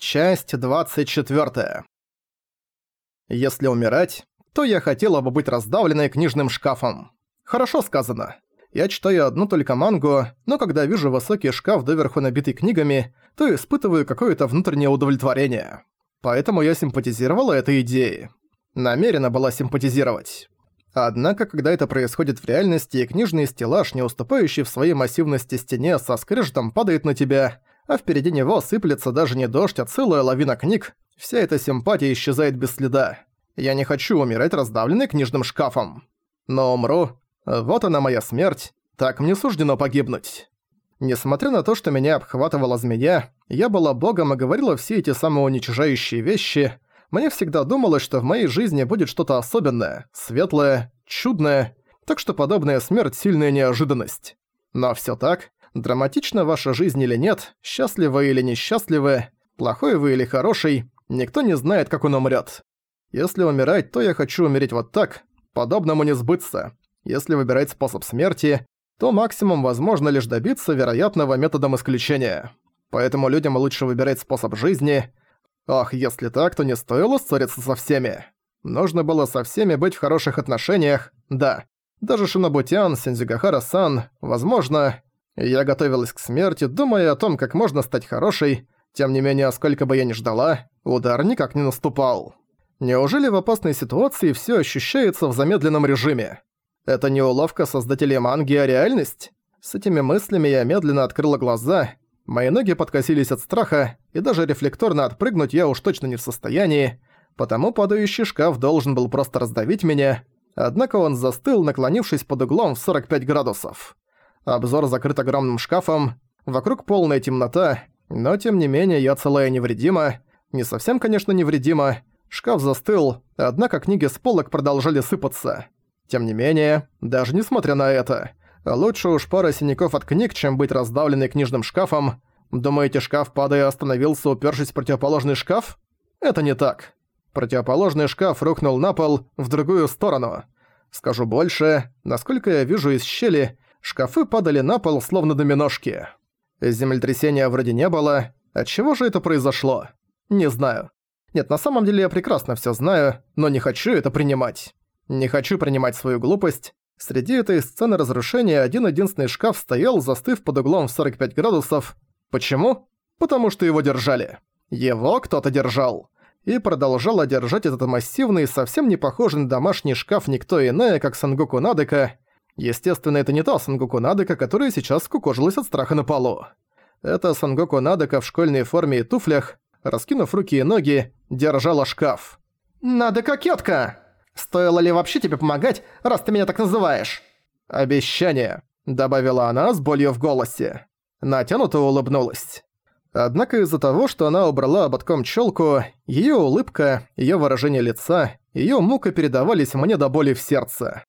Часть 24. Если умирать, то я хотела бы быть раздавленной книжным шкафом. Хорошо сказано. Я читаю одну только мангу, но когда вижу высокий шкаф доверху набитый книгами, то испытываю какое-то внутреннее удовлетворение. Поэтому я симпатизировала этой идее. Намерена была симпатизировать. Однако, когда это происходит в реальности, и книжный стеллаж, не уступающий в своей массивности стене, со скрежетом падает на тебя, а впереди него сыплется даже не дождь, а целая лавина книг, вся эта симпатия исчезает без следа. Я не хочу умирать раздавленной книжным шкафом. Но умру. Вот она моя смерть. Так мне суждено погибнуть. Несмотря на то, что меня обхватывала змея, я была богом и говорила все эти самоуничижающие вещи, мне всегда думалось, что в моей жизни будет что-то особенное, светлое, чудное, так что подобная смерть – сильная неожиданность. Но всё так, Драматична ваша жизнь или нет, счастливы или несчастливы, плохой вы или хороший, никто не знает, как он умрет. Если умирать, то я хочу умереть вот так, подобному не сбыться. Если выбирать способ смерти, то максимум возможно лишь добиться вероятного методом исключения. Поэтому людям лучше выбирать способ жизни. Ах, если так, то не стоило ссориться со всеми. Нужно было со всеми быть в хороших отношениях, да. Даже Шинобутян, Сензюгахара-сан, возможно, я готовилась к смерти, думая о том, как можно стать хорошей, тем не менее, сколько бы я ни ждала, удар никак не наступал. Неужели в опасной ситуации всё ощущается в замедленном режиме? Это не уловка создателей манги, а реальность? С этими мыслями я медленно открыла глаза, мои ноги подкосились от страха, и даже рефлекторно отпрыгнуть я уж точно не в состоянии, потому падающий шкаф должен был просто раздавить меня, однако он застыл, наклонившись под углом в 45 градусов. Обзор закрыт огромным шкафом, вокруг полная темнота, но тем не менее я целая невредима. Не совсем, конечно, невредима. Шкаф застыл, однако книги с полок продолжали сыпаться. Тем не менее, даже несмотря на это, лучше уж пара синяков от книг, чем быть раздавленной книжным шкафом. Думаете, шкаф, падая, остановился, упершись в противоположный шкаф? Это не так. Противоположный шкаф рухнул на пол в другую сторону. Скажу больше, насколько я вижу из щели, Шкафы падали на пол, словно доминошки. Землетрясения вроде не было. Отчего же это произошло? Не знаю. Нет, на самом деле я прекрасно всё знаю, но не хочу это принимать. Не хочу принимать свою глупость. Среди этой сцены разрушения один-единственный шкаф стоял, застыв под углом в 45 градусов. Почему? Потому что его держали. Его кто-то держал. И продолжал держать этот массивный, совсем не похожий на домашний шкаф никто иное, как Сангоку Надека, Естественно, это не та Сангоку Надека, которая сейчас скукожилась от страха на полу. Это Сангоку Надека в школьной форме и туфлях, раскинув руки и ноги, держала шкаф. «Надо кокетка! Стоило ли вообще тебе помогать, раз ты меня так называешь?» «Обещание», — добавила она с болью в голосе. Натянуто улыбнулась. Однако из-за того, что она убрала ободком челку, ее улыбка, ее выражение лица, ее мука передавались мне до боли в сердце.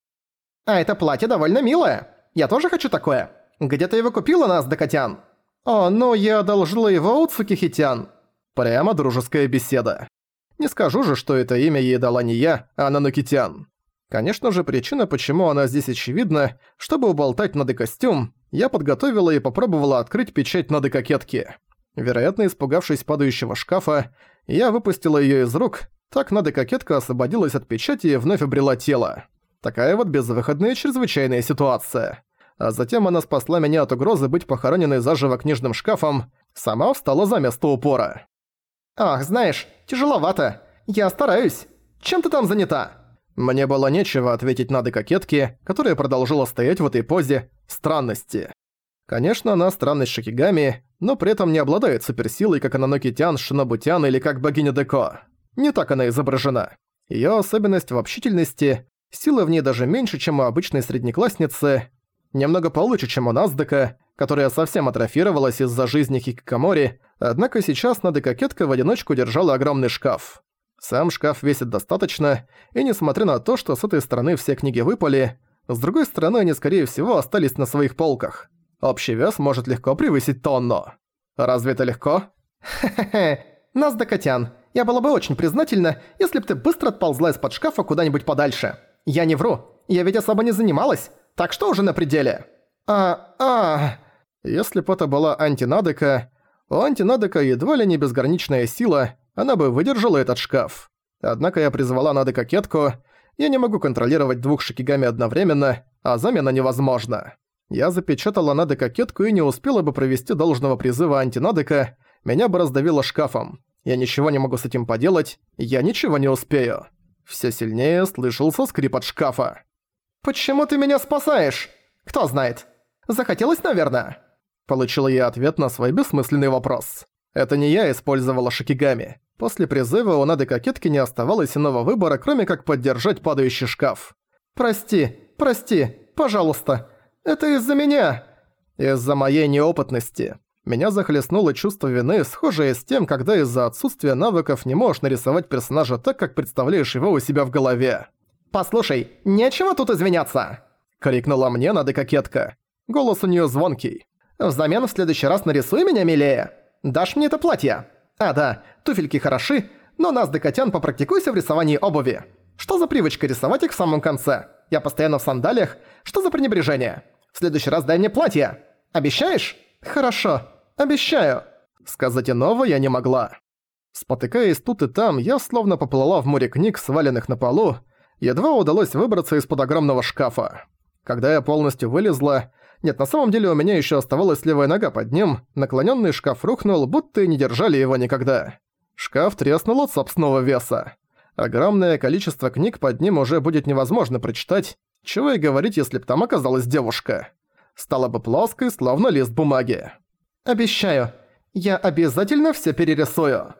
А это платье довольно милое. Я тоже хочу такое. Где ты его купила, нас, Дакотян? О, ну я одолжила его у Цукихитян. Прямо дружеская беседа. Не скажу же, что это имя ей дала не я, а Нанукитян. Конечно же, причина, почему она здесь очевидна, чтобы уболтать Нады костюм, я подготовила и попробовала открыть печать Нады кокетки. Вероятно, испугавшись падающего шкафа, я выпустила её из рук, так Нада кокетка освободилась от печати и вновь обрела тело. Такая вот безвыходная чрезвычайная ситуация. А затем она спасла меня от угрозы быть похороненной заживо книжным шкафом, сама встала за место упора. «Ах, знаешь, тяжеловато. Я стараюсь. Чем ты там занята?» Мне было нечего ответить Надэ-кокетке, которая продолжила стоять в этой позе странности. Конечно, она странность Шикигами, но при этом не обладает суперсилой, как Ононоки-тян, Шинобу-тян или как богиня Деко. Не так она изображена. Её особенность в общительности, Сила в ней даже меньше, чем у обычной среднеклассницы, немного получше, чем у Наздека, которая совсем атрофировалась из-за жизни хикикомори, однако сейчас Надэ-кокетка в одиночку держала огромный шкаф. Сам шкаф весит достаточно, и несмотря на то, что с этой стороны все книги выпали, с другой стороны они, скорее всего, остались на своих полках. Общий вес может легко превысить тонну. Разве это легко? Хе-хе-хе, Наздекатян, я была бы очень признательна, если бы ты быстро отползла из-под шкафа куда-нибудь подальше. Я не вру. Я ведь особо не занималась. Так что уже на пределе? А, а... Если бы это была антинадека, У антинадека едва ли не безграничная сила, она бы выдержала этот шкаф. Однако я призвала Нады кокетку, я не могу контролировать двух шикигами одновременно, а замена невозможна. Я запечатала Нады кокетку и не успела бы провести должного призыва антинадека, меня бы раздавило шкафом. Я ничего не могу с этим поделать, я ничего не успею. Все сильнее слышался скрип от шкафа. «Почему ты меня спасаешь? Кто знает. Захотелось, наверное?» Получила я ответ на свой бессмысленный вопрос. Это не я использовала шикигами. После призыва у Нады Кокетки не оставалось иного выбора, кроме как поддержать падающий шкаф. «Прости, прости, пожалуйста. Это из-за меня». «Из-за моей неопытности. Меня захлестнуло чувство вины, схожее с тем, когда из-за отсутствия навыков не можешь нарисовать персонажа так, как представляешь его у себя в голове. «Послушай, нечего тут извиняться!» — крикнула мне Нада Кокетка. Голос у неё звонкий. «Взамен в следующий раз нарисуй меня милее. Дашь мне это платье? А, да, туфельки хороши, но нас, Декотян, попрактикуйся в рисовании обуви. Что за привычка рисовать их в самом конце? Я постоянно в сандалиях. Что за пренебрежение? В следующий раз дай мне платье. Обещаешь?» «Хорошо, обещаю». Сказать иного я не могла. Спотыкаясь тут и там, я словно поплыла в море книг, сваленных на полу, едва удалось выбраться из-под огромного шкафа. Когда я полностью вылезла... Нет, на самом деле у меня еще оставалась левая нога под ним, наклоненный шкаф рухнул, будто и не держали его никогда. Шкаф треснул от собственного веса. Огромное количество книг под ним уже будет невозможно прочитать, чего и говорить, если б там оказалась девушка стала бы плоской, словно лист бумаги. «Обещаю, я обязательно все перерисую».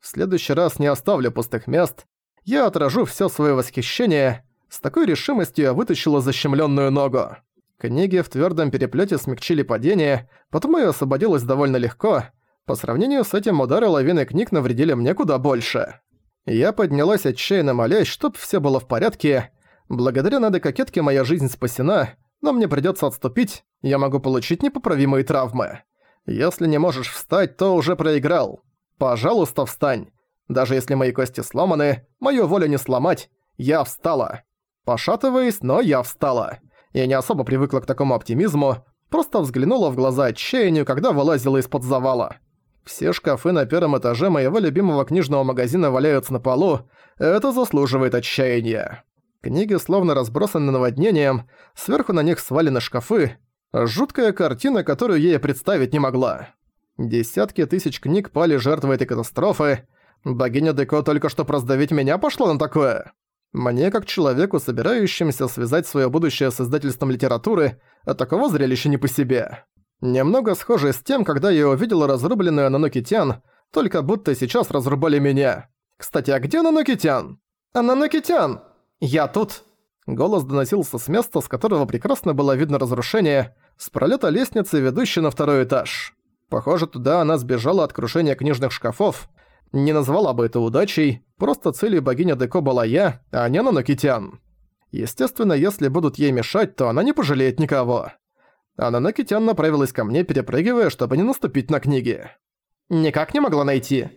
В следующий раз не оставлю пустых мест. Я отражу все свое восхищение. С такой решимостью я вытащила защемленную ногу. Книги в твердом переплете смягчили падение, потому я освободилась довольно легко. По сравнению с этим удары лавины книг навредили мне куда больше. Я поднялась отчаянно молясь, чтоб все было в порядке. Благодаря надо кокетке моя жизнь спасена, но мне придётся отступить, я могу получить непоправимые травмы. Если не можешь встать, то уже проиграл. Пожалуйста, встань. Даже если мои кости сломаны, мою волю не сломать. Я встала. Пошатываясь, но я встала. Я не особо привыкла к такому оптимизму, просто взглянула в глаза отчаянию, когда вылазила из-под завала. Все шкафы на первом этаже моего любимого книжного магазина валяются на полу, это заслуживает отчаяния. Книги словно разбросаны наводнением, сверху на них свалены шкафы. Жуткая картина, которую я представить не могла. Десятки тысяч книг пали жертвой этой катастрофы. Богиня Деко только что раздавить меня пошла на такое. Мне, как человеку, собирающимся связать свое будущее с издательством литературы, от такого зрелища не по себе. Немного схоже с тем, когда я увидела разрубленную Ананокитян, только будто сейчас разрубали меня. Кстати, а где Ананокитян? Ананокитян! «Я тут!» Голос доносился с места, с которого прекрасно было видно разрушение, с пролета лестницы, ведущей на второй этаж. Похоже, туда она сбежала от крушения книжных шкафов. Не назвала бы это удачей, просто целью богиня Деко была я, а не Нанокитян. Естественно, если будут ей мешать, то она не пожалеет никого. А Нанокитян направилась ко мне, перепрыгивая, чтобы не наступить на книги. «Никак не могла найти.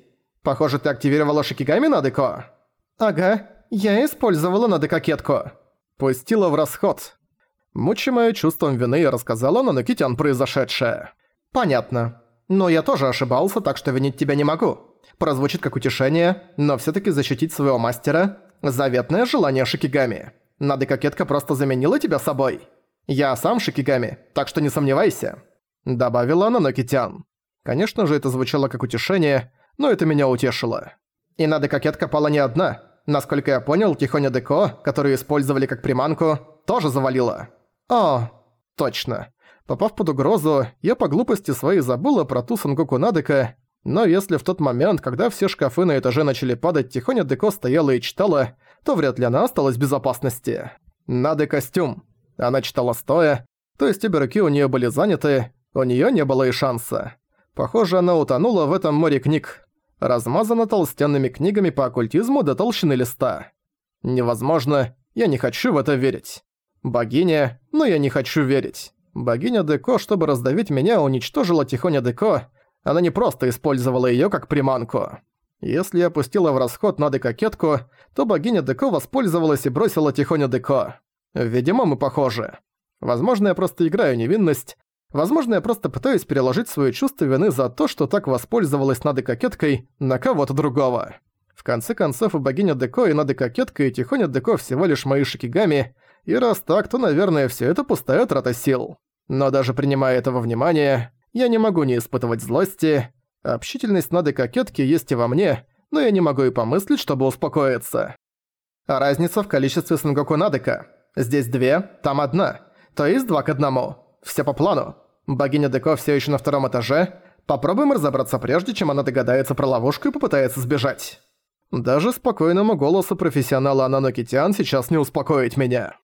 Похоже, ты активировала Шикигами на Деко?» «Ага, я использовала надо кокетку. Пустила в расход. Мучимая чувством вины, я рассказала на Накитян произошедшее. Понятно. Но я тоже ошибался, так что винить тебя не могу. Прозвучит как утешение, но все таки защитить своего мастера – заветное желание Шикигами. Надо кокетка просто заменила тебя собой. Я сам Шикигами, так что не сомневайся. Добавила Нанокитян. Конечно же, это звучало как утешение, но это меня утешило. И надо кокетка пала не одна – Насколько я понял, Тихоня Деко, которую использовали как приманку, тоже завалила. О, точно. Попав под угрозу, я по глупости своей забыла про ту Сангоку Надека, но если в тот момент, когда все шкафы на этаже начали падать, Тихоня Деко стояла и читала, то вряд ли она осталась в безопасности. Надо костюм. Она читала стоя, то есть обе руки у нее были заняты, у нее не было и шанса. Похоже, она утонула в этом море книг размазана толстенными книгами по оккультизму до толщины листа. Невозможно, я не хочу в это верить. Богиня, но я не хочу верить. Богиня Деко, чтобы раздавить меня, уничтожила Тихоня Деко. Она не просто использовала её как приманку. Если я пустила в расход Нады кокетку, то богиня Деко воспользовалась и бросила Тихоня Деко. Видимо, мы похожи. Возможно, я просто играю невинность, Возможно, я просто пытаюсь переложить свое чувство вины за то, что так воспользовалась Нады Кокеткой на кого-то другого. В конце концов, и богиня Деко, и Нада Кокетка, и Тихоня Деко всего лишь мои шикигами, и раз так, то, наверное, все это пустая трата сил. Но даже принимая это во внимание, я не могу не испытывать злости. Общительность Нады Кокетки есть и во мне, но я не могу и помыслить, чтобы успокоиться. А разница в количестве Сангоку Надека. Здесь две, там одна. То есть два к одному. Все по плану. Богиня Деко все еще на втором этаже. Попробуем разобраться прежде, чем она догадается про ловушку и попытается сбежать. Даже спокойному голосу профессионала Ананокитян сейчас не успокоить меня.